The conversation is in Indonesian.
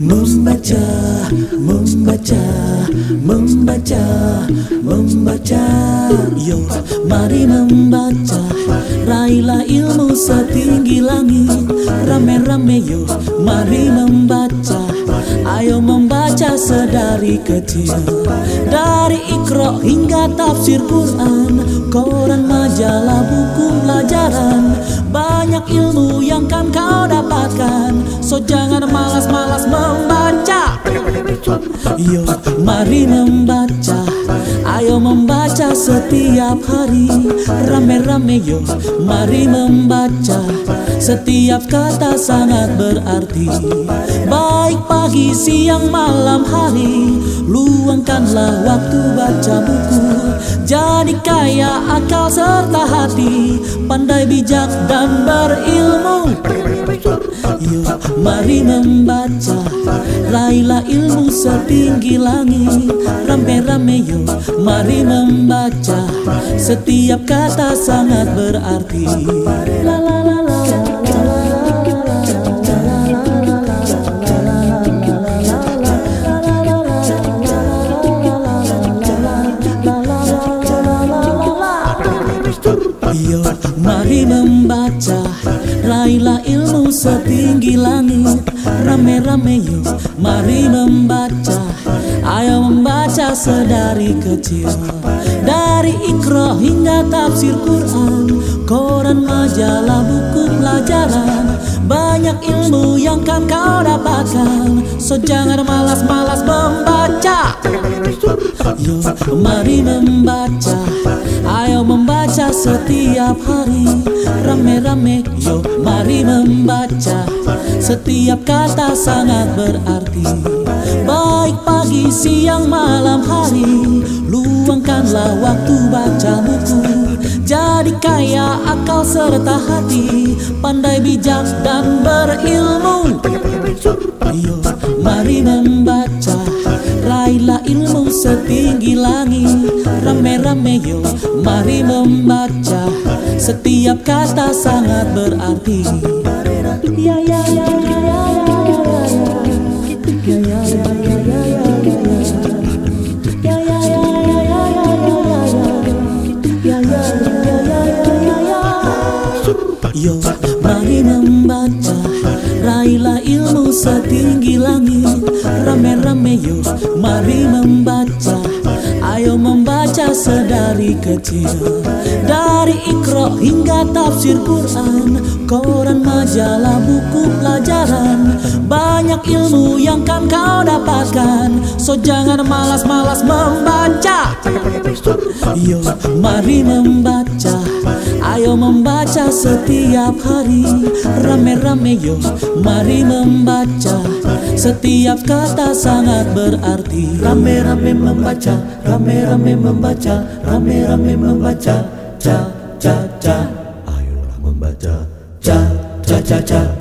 Membaca, membaca, membaca, membaca Yo, mari membaca Raihlah ilmu setinggi langit. Rame-rame yo, mari membaca Ayo membaca sedari kecil. Dari ikro hingga tafsir Quran. Koran, Yo, mari membaca Ayo membaca setiap hari. Rame-rame yo, mari membaca. Setiap kata sangat berarti. Baik pagi, siang, malam, hari. Luangkanlah waktu baca buku. Jadi kaya akal serta hati. Pandai bijak dan berilmu Yuk mari membaca. Raihlah ilmu setinggi langit. Rame-rame yuk mari membaca. Setiap kata sangat berarti. La Yo, mari membaca. Raihlah ilmu setinggi langit. Rame-rame yuk, mari membaca. Ayo membaca sedari kecil. Dari ikro hingga tafsir Quran Koran, majalah, buku pelajaran Banyak ilmu yang kan kau dapatkan. So jangan malas-malas membaca. Yo, mari membaca. Ayo membaca setiap hari. Rame-rame, yo mari membaca. Setiap kata sangat berarti. Baik pagi, siang, malam, hari. Luangkanlah waktu baca buku Cantik kaya akal serta hati Pandai bijak dan berilmu Yuk mari membaca Raihlah ilmu setinggi langit Rame-rame yuk mari membaca Setiap kata sangat berarti Ya ya ya ya ya ya ya ya Yo, mari membaca Raihlah ilmu setinggi langit. Rame-rame yo, mari membaca. Ayo membaca sedari kecil. Dari ikro hingga tafsir Quran Koran, majalah, buku pelajaran. Banyak ilmu yang kan kau dapatkan. So jangan malas-malas membaca Yo, mari membaca. Ayo membaca setiap hari. Rame-rame yo, mari membaca. Setiap kata sangat berarti. Rame-rame membaca, rame-rame membaca Rame-rame membaca, ca, ca, ca. Ayolah membaca. Ca, ca, ca, ca